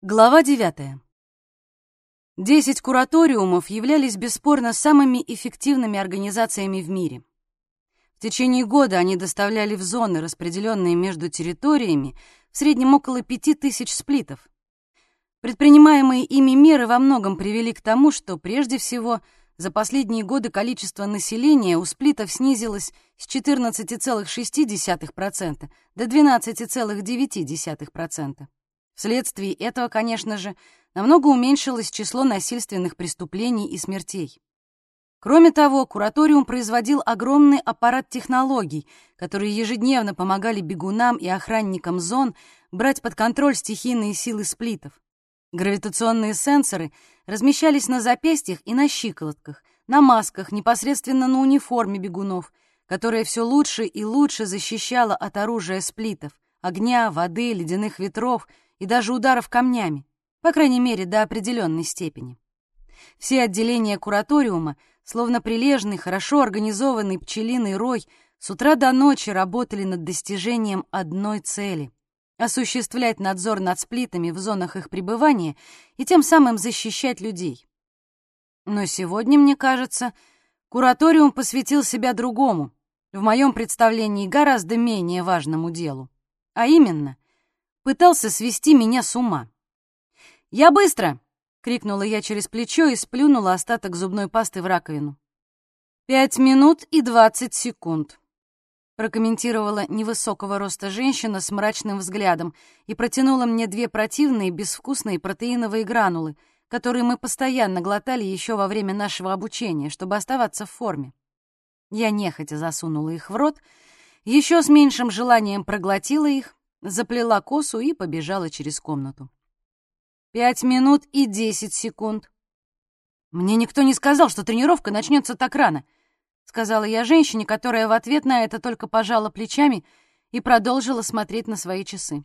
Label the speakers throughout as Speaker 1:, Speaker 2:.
Speaker 1: Глава 9. Десять кураториумов являлись бесспорно самыми эффективными организациями в мире. В течение года они доставляли в зоны, распределенные между территориями, в среднем около пяти тысяч сплитов. Предпринимаемые ими меры во многом привели к тому, что, прежде всего, за последние годы количество населения у сплитов снизилось с 14,6% до 12,9%. Вследствие этого, конечно же, намного уменьшилось число насильственных преступлений и смертей. Кроме того, кураториум производил огромный аппарат технологий, которые ежедневно помогали бегунам и охранникам зон брать под контроль стихийные силы сплитов. Гравитационные сенсоры размещались на запястьях и на щиколотках, на масках, непосредственно на униформе бегунов, которая все лучше и лучше защищала от оружия сплитов, огня, воды, ледяных ветров — и даже ударов камнями, по крайней мере, до определенной степени. Все отделения кураториума, словно прилежный, хорошо организованный пчелиный рой, с утра до ночи работали над достижением одной цели — осуществлять надзор над сплитами в зонах их пребывания и тем самым защищать людей. Но сегодня, мне кажется, кураториум посвятил себя другому, в моем представлении гораздо менее важному делу, а именно — пытался свести меня с ума. «Я быстро!» — крикнула я через плечо и сплюнула остаток зубной пасты в раковину. «Пять минут и двадцать секунд», — прокомментировала невысокого роста женщина с мрачным взглядом и протянула мне две противные безвкусные протеиновые гранулы, которые мы постоянно глотали еще во время нашего обучения, чтобы оставаться в форме. Я нехотя засунула их в рот, еще с меньшим желанием проглотила их, заплела косу и побежала через комнату. Пять минут и десять секунд. «Мне никто не сказал, что тренировка начнется так рано», — сказала я женщине, которая в ответ на это только пожала плечами и продолжила смотреть на свои часы.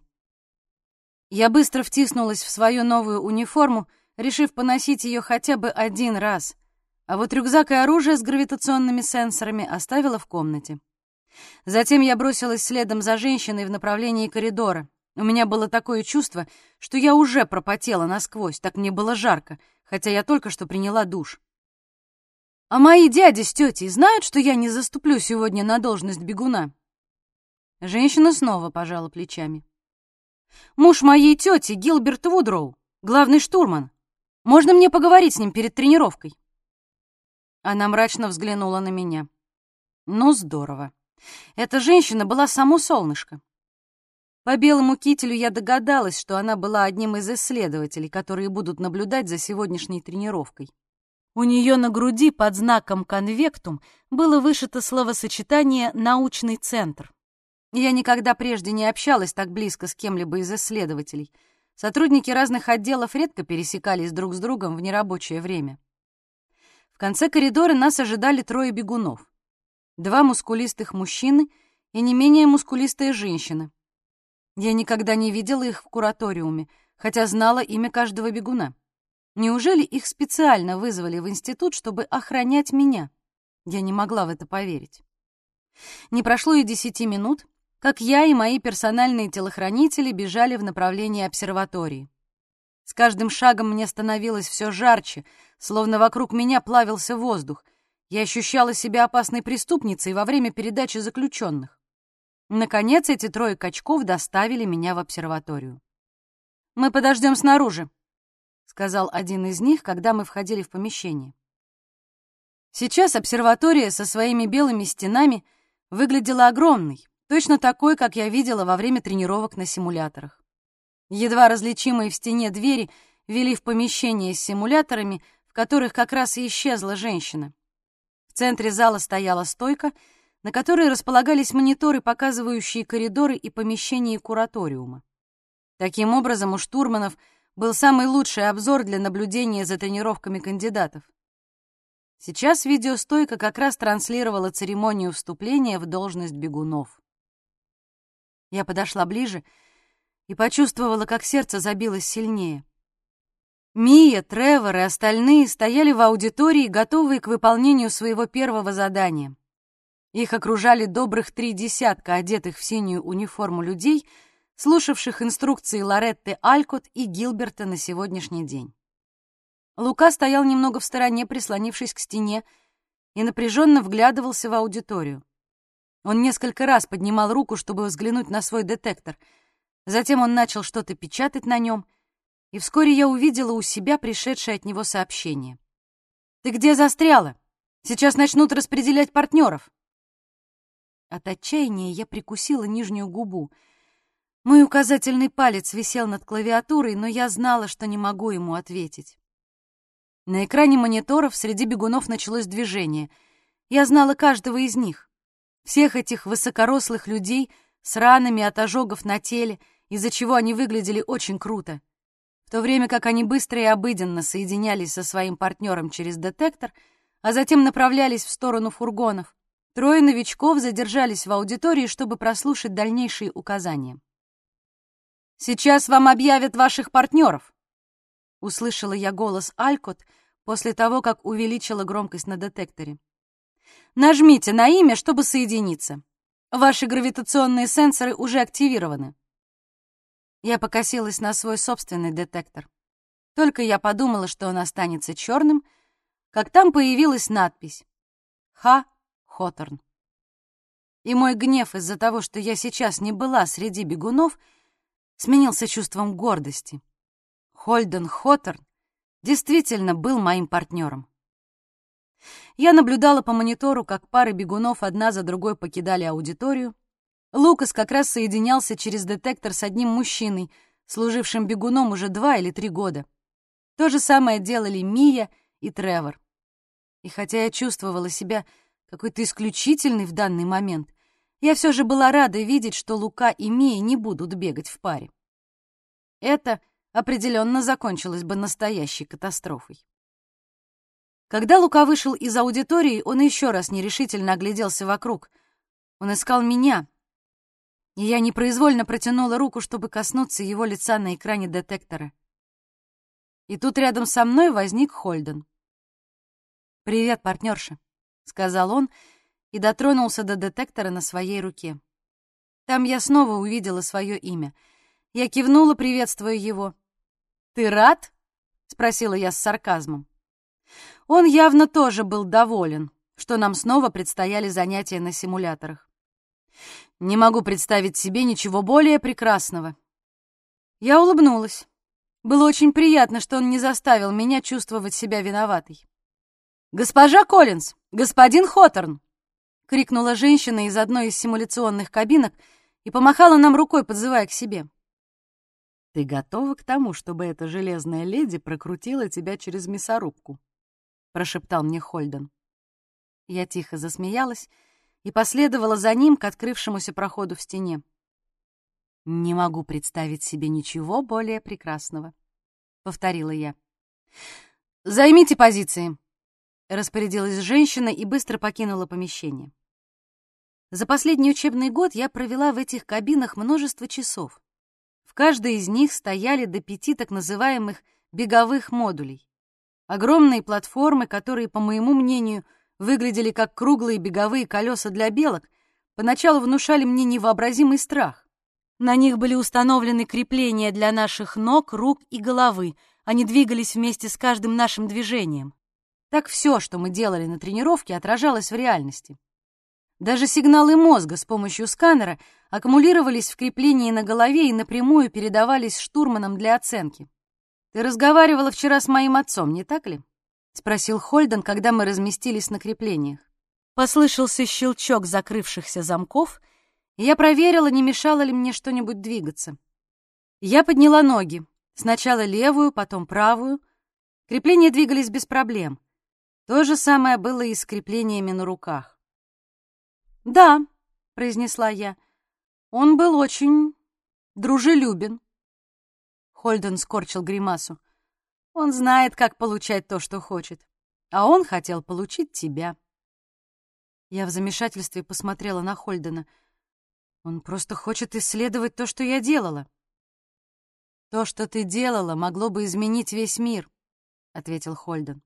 Speaker 1: Я быстро втиснулась в свою новую униформу, решив поносить ее хотя бы один раз, а вот рюкзак и оружие с гравитационными сенсорами оставила в комнате. Затем я бросилась следом за женщиной в направлении коридора. У меня было такое чувство, что я уже пропотела насквозь, так мне было жарко, хотя я только что приняла душ. «А мои дяди с тетей знают, что я не заступлю сегодня на должность бегуна?» Женщина снова пожала плечами. «Муж моей тети, Гилберт Вудроу, главный штурман. Можно мне поговорить с ним перед тренировкой?» Она мрачно взглянула на меня. «Ну, здорово. Эта женщина была само солнышко. По белому кителю я догадалась, что она была одним из исследователей, которые будут наблюдать за сегодняшней тренировкой. У нее на груди под знаком «конвектум» было вышито словосочетание «научный центр». Я никогда прежде не общалась так близко с кем-либо из исследователей. Сотрудники разных отделов редко пересекались друг с другом в нерабочее время. В конце коридора нас ожидали трое бегунов два мускулистых мужчины и не менее мускулистая женщина. Я никогда не видела их в кураториуме, хотя знала имя каждого бегуна. Неужели их специально вызвали в институт, чтобы охранять меня? Я не могла в это поверить. Не прошло и десяти минут, как я и мои персональные телохранители бежали в направлении обсерватории. С каждым шагом мне становилось все жарче, словно вокруг меня плавился воздух, я ощущала себя опасной преступницей во время передачи заключенных. Наконец, эти трое качков доставили меня в обсерваторию. «Мы подождем снаружи», — сказал один из них, когда мы входили в помещение. Сейчас обсерватория со своими белыми стенами выглядела огромной, точно такой, как я видела во время тренировок на симуляторах. Едва различимые в стене двери вели в помещение с симуляторами, в которых как раз и исчезла женщина. В центре зала стояла стойка, на которой располагались мониторы, показывающие коридоры и помещения кураториума. Таким образом, у штурманов был самый лучший обзор для наблюдения за тренировками кандидатов. Сейчас видеостойка как раз транслировала церемонию вступления в должность бегунов. Я подошла ближе и почувствовала, как сердце забилось сильнее. Мия, Тревор и остальные стояли в аудитории, готовые к выполнению своего первого задания. Их окружали добрых три десятка одетых в синюю униформу людей слушавших инструкции Лоретты Алькот и Гилберта на сегодняшний день. Лука стоял немного в стороне, прислонившись к стене, и напряженно вглядывался в аудиторию. Он несколько раз поднимал руку, чтобы взглянуть на свой детектор. Затем он начал что-то печатать на нем, и вскоре я увидела у себя пришедшее от него сообщение. «Ты где застряла? Сейчас начнут распределять партнеров». От отчаяния я прикусила нижнюю губу. Мой указательный палец висел над клавиатурой, но я знала, что не могу ему ответить. На экране мониторов среди бегунов началось движение. Я знала каждого из них. Всех этих высокорослых людей с ранами от ожогов на теле, из-за чего они выглядели очень круто. То время как они быстро и обыденно соединялись со своим партнером через детектор, а затем направлялись в сторону фургонов, трое новичков задержались в аудитории, чтобы прослушать дальнейшие указания. «Сейчас вам объявят ваших партнеров», услышала я голос Алькот после того, как увеличила громкость на детекторе. Нажмите на имя, чтобы соединиться. Ваши гравитационные сенсоры уже активированы. Я покосилась на свой собственный детектор. Только я подумала, что он останется черным, как там появилась надпись «Ха Хоторн». И мой гнев из-за того, что я сейчас не была среди бегунов, сменился чувством гордости. Хольден Хоттерн действительно был моим партнером. Я наблюдала по монитору, как пары бегунов одна за другой покидали аудиторию. Лукас как раз соединялся через детектор с одним мужчиной, служившим бегуном уже два или три года. То же самое делали Мия и Тревор. И хотя я чувствовала себя какой-то исключительной в данный момент, я все же была рада видеть, что Лука и Мия не будут бегать в паре. Это — определенно закончилась бы настоящей катастрофой. Когда Лука вышел из аудитории, он еще раз нерешительно огляделся вокруг. Он искал меня, и я непроизвольно протянула руку, чтобы коснуться его лица на экране детектора. И тут рядом со мной возник Хольден. «Привет, партнерша», — сказал он и дотронулся до детектора на своей руке. Там я снова увидела свое имя. Я кивнула, приветствуя его, «Ты рад?» — спросила я с сарказмом. Он явно тоже был доволен, что нам снова предстояли занятия на симуляторах. Не могу представить себе ничего более прекрасного. Я улыбнулась. Было очень приятно, что он не заставил меня чувствовать себя виноватой. «Госпожа Коллинз! Господин Хоторн!» — крикнула женщина из одной из симуляционных кабинок и помахала нам рукой, подзывая к себе. «Ты готова к тому, чтобы эта железная леди прокрутила тебя через мясорубку?» — прошептал мне Хольден. Я тихо засмеялась и последовала за ним к открывшемуся проходу в стене. «Не могу представить себе ничего более прекрасного», — повторила я. «Займите позиции», — распорядилась женщина и быстро покинула помещение. За последний учебный год я провела в этих кабинах множество часов. В каждой из них стояли до пяти так называемых беговых модулей. Огромные платформы, которые, по моему мнению, выглядели как круглые беговые колеса для белок, поначалу внушали мне невообразимый страх. На них были установлены крепления для наших ног, рук и головы. Они двигались вместе с каждым нашим движением. Так все, что мы делали на тренировке, отражалось в реальности. Даже сигналы мозга с помощью сканера аккумулировались в креплении на голове и напрямую передавались штурманам для оценки. «Ты разговаривала вчера с моим отцом, не так ли?» — спросил Хольден, когда мы разместились на креплениях. Послышался щелчок закрывшихся замков, и я проверила, не мешало ли мне что-нибудь двигаться. Я подняла ноги, сначала левую, потом правую. Крепления двигались без проблем. То же самое было и с креплениями на руках. «Да», — произнесла я, — «он был очень дружелюбен». Хольден скорчил гримасу. «Он знает, как получать то, что хочет. А он хотел получить тебя». Я в замешательстве посмотрела на Хольдена. «Он просто хочет исследовать то, что я делала». «То, что ты делала, могло бы изменить весь мир», — ответил Хольден.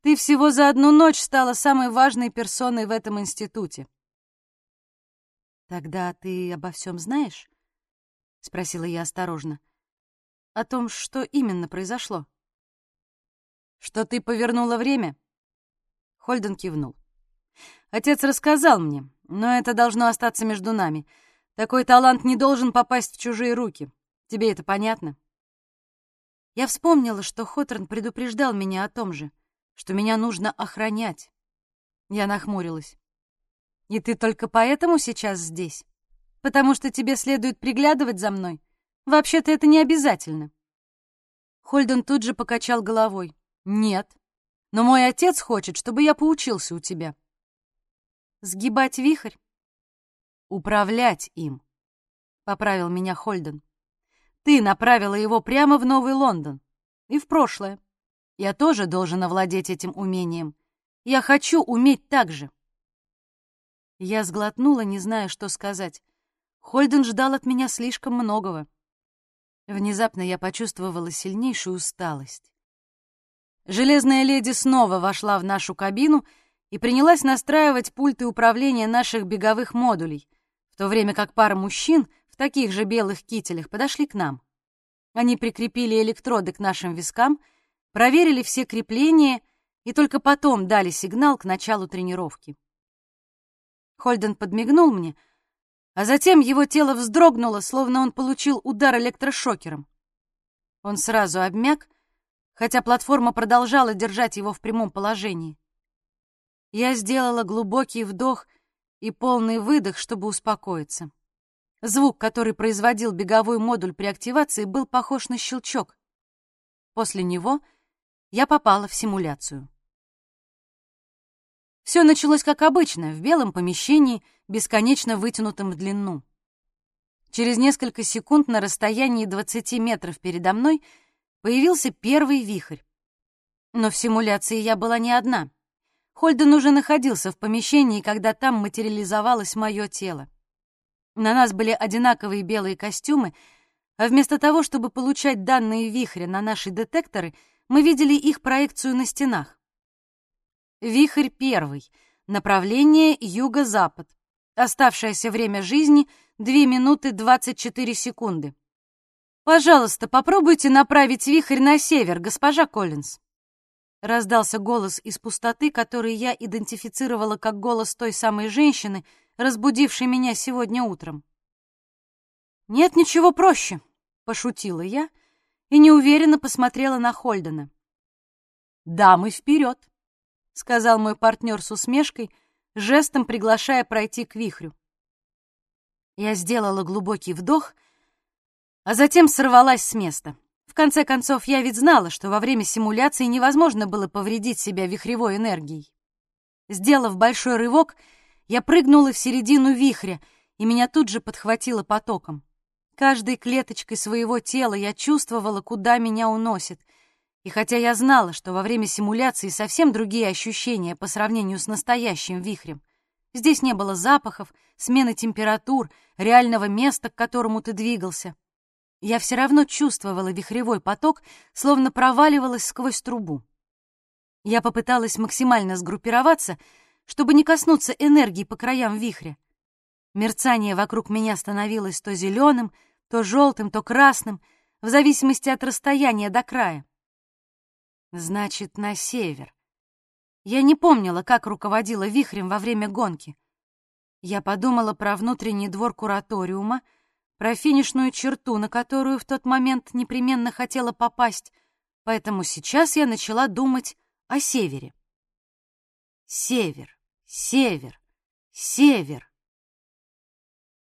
Speaker 1: «Ты всего за одну ночь стала самой важной персоной в этом институте. «Тогда ты обо всем знаешь?» — спросила я осторожно. «О том, что именно произошло?» «Что ты повернула время?» Хольден кивнул. «Отец рассказал мне, но это должно остаться между нами. Такой талант не должен попасть в чужие руки. Тебе это понятно?» Я вспомнила, что Хоторн предупреждал меня о том же, что меня нужно охранять. Я нахмурилась. «И ты только поэтому сейчас здесь? Потому что тебе следует приглядывать за мной? Вообще-то это не обязательно». Хольден тут же покачал головой. «Нет, но мой отец хочет, чтобы я поучился у тебя». «Сгибать вихрь?» «Управлять им», — поправил меня Хольден. «Ты направила его прямо в Новый Лондон и в прошлое. Я тоже должен овладеть этим умением. Я хочу уметь так же». Я сглотнула, не зная, что сказать. Хольден ждал от меня слишком многого. Внезапно я почувствовала сильнейшую усталость. Железная леди снова вошла в нашу кабину и принялась настраивать пульты управления наших беговых модулей, в то время как пара мужчин в таких же белых кителях подошли к нам. Они прикрепили электроды к нашим вискам, проверили все крепления и только потом дали сигнал к началу тренировки. Хольден подмигнул мне, а затем его тело вздрогнуло, словно он получил удар электрошокером. Он сразу обмяк, хотя платформа продолжала держать его в прямом положении. Я сделала глубокий вдох и полный выдох, чтобы успокоиться. Звук, который производил беговой модуль при активации, был похож на щелчок. После него я попала в симуляцию. Все началось как обычно, в белом помещении, бесконечно вытянутом в длину. Через несколько секунд на расстоянии 20 метров передо мной — появился первый вихрь. Но в симуляции я была не одна. Хольден уже находился в помещении, когда там материализовалось мое тело. На нас были одинаковые белые костюмы, а вместо того, чтобы получать данные вихря на наши детекторы, мы видели их проекцию на стенах. Вихрь первый. Направление юго-запад. Оставшееся время жизни — 2 минуты 24 секунды. «Пожалуйста, попробуйте направить вихрь на север, госпожа Коллинз». Раздался голос из пустоты, который я идентифицировала как голос той самой женщины, разбудившей меня сегодня утром. «Нет ничего проще», — пошутила я и неуверенно посмотрела на Хольдена. «Дамы, вперед!» — сказал мой партнер с усмешкой, жестом приглашая пройти к вихрю. Я сделала глубокий вдох — а затем сорвалась с места. В конце концов, я ведь знала, что во время симуляции невозможно было повредить себя вихревой энергией. Сделав большой рывок, я прыгнула в середину вихря, и меня тут же подхватило потоком. Каждой клеточкой своего тела я чувствовала, куда меня уносит. И хотя я знала, что во время симуляции совсем другие ощущения по сравнению с настоящим вихрем, здесь не было запахов, смены температур, реального места, к которому ты двигался — я все равно чувствовала вихревой поток, словно проваливалась сквозь трубу. Я попыталась максимально сгруппироваться, чтобы не коснуться энергии по краям вихря. Мерцание вокруг меня становилось то зеленым, то желтым, то красным, в зависимости от расстояния до края. Значит, на север. Я не помнила, как руководила вихрем во время гонки. Я подумала про внутренний двор кураториума — про финишную черту, на которую в тот момент непременно хотела попасть, поэтому сейчас я начала думать о севере. Север, север, север.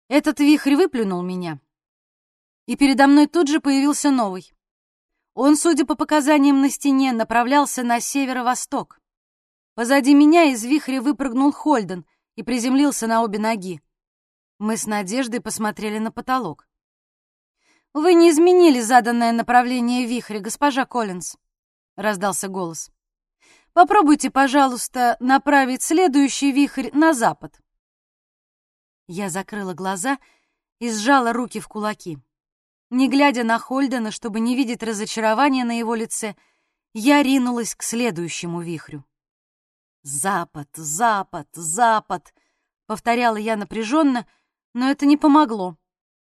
Speaker 1: Этот вихрь выплюнул меня, и передо мной тут же появился новый. Он, судя по показаниям на стене, направлялся на северо-восток. Позади меня из вихря выпрыгнул Хольден и приземлился на обе ноги. Мы с Надеждой посмотрели на потолок. «Вы не изменили заданное направление вихря, госпожа Коллинз», — раздался голос. «Попробуйте, пожалуйста, направить следующий вихрь на запад». Я закрыла глаза и сжала руки в кулаки. Не глядя на Хольдена, чтобы не видеть разочарования на его лице, я ринулась к следующему вихрю. «Запад, запад, запад!» — повторяла я напряженно — но это не помогло.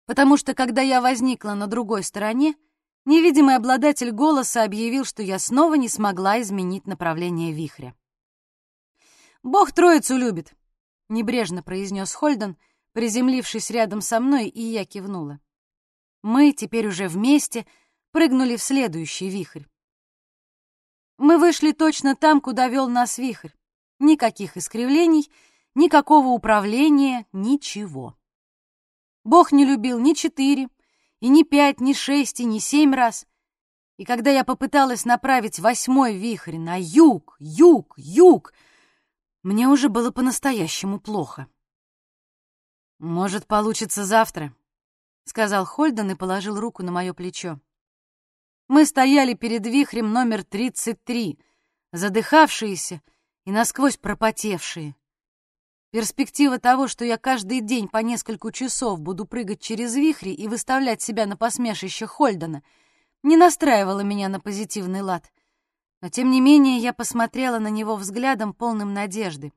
Speaker 1: потому что, когда я возникла на другой стороне, невидимый обладатель голоса объявил, что я снова не смогла изменить направление вихря. «Бог троицу любит», — небрежно произнес Хольден, приземлившись рядом со мной, и я кивнула. Мы, теперь уже вместе, прыгнули в следующий вихрь. Мы вышли точно там, куда вел нас вихрь. Никаких искривлений, никакого управления, ничего. Бог не любил ни четыре, и ни пять, ни шесть, и ни семь раз. И когда я попыталась направить восьмой вихрь на юг, юг, юг, мне уже было по-настоящему плохо. «Может, получится завтра», — сказал Хольден и положил руку на мое плечо. Мы стояли перед вихрем номер 33, задыхавшиеся и насквозь пропотевшие. Перспектива того, что я каждый день по несколько часов буду прыгать через вихри и выставлять себя на посмешище Хольдена, не настраивала меня на позитивный лад. Но, тем не менее, я посмотрела на него взглядом, полным надежды.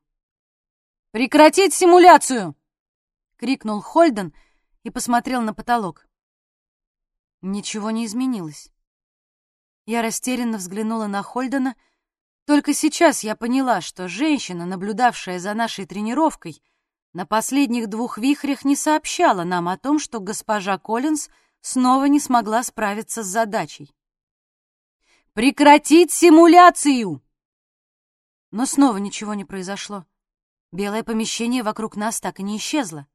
Speaker 1: «Прекратить симуляцию!» — крикнул Хольден и посмотрел на потолок. Ничего не изменилось. Я растерянно взглянула на Хольдена — только сейчас я поняла, что женщина, наблюдавшая за нашей тренировкой, на последних двух вихрях не сообщала нам о том, что госпожа Коллинз снова не смогла справиться с задачей. «Прекратить симуляцию!» Но снова ничего не произошло. Белое помещение вокруг нас так и не исчезло.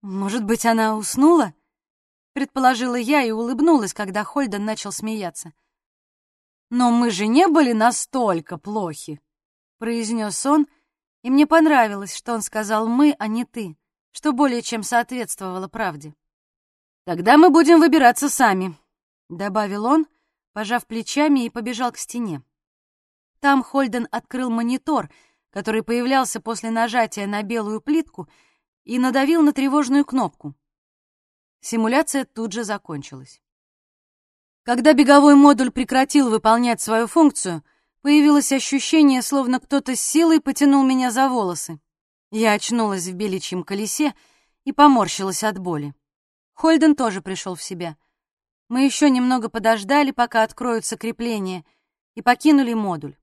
Speaker 1: «Может быть, она уснула?» — предположила я и улыбнулась, когда Хольден начал смеяться. «Но мы же не были настолько плохи», — произнес он, и мне понравилось, что он сказал «мы», а не «ты», что более чем соответствовало правде. «Тогда мы будем выбираться сами», — добавил он, пожав плечами и побежал к стене. Там Хольден открыл монитор, который появлялся после нажатия на белую плитку, и надавил на тревожную кнопку. Симуляция тут же закончилась. Когда беговой модуль прекратил выполнять свою функцию, появилось ощущение, словно кто-то с силой потянул меня за волосы. Я очнулась в беличьем колесе и поморщилась от боли. Хольден тоже пришел в себя. Мы еще немного подождали, пока откроются крепления, и покинули модуль.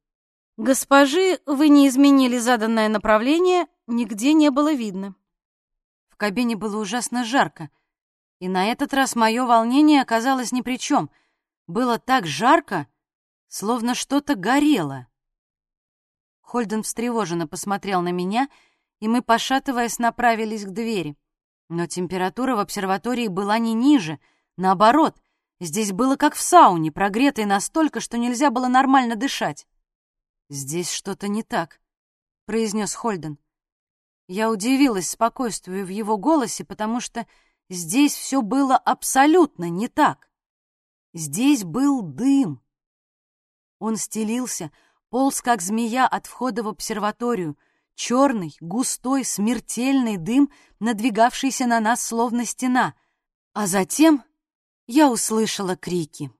Speaker 1: Госпожи, вы не изменили заданное направление, нигде не было видно. В кабине было ужасно жарко, и на этот раз мое волнение оказалось ни при чем — было так жарко, словно что-то горело. Хольден встревоженно посмотрел на меня, и мы, пошатываясь, направились к двери. Но температура в обсерватории была не ниже, наоборот, здесь было как в сауне, прогретой настолько, что нельзя было нормально дышать. «Здесь что-то не так», — произнес Хольден. Я удивилась спокойствию в его голосе, потому что здесь все было абсолютно не так. Здесь был дым. Он стелился, полз как змея от входа в обсерваторию, черный, густой, смертельный дым, надвигавшийся на нас словно стена. А затем я услышала крики.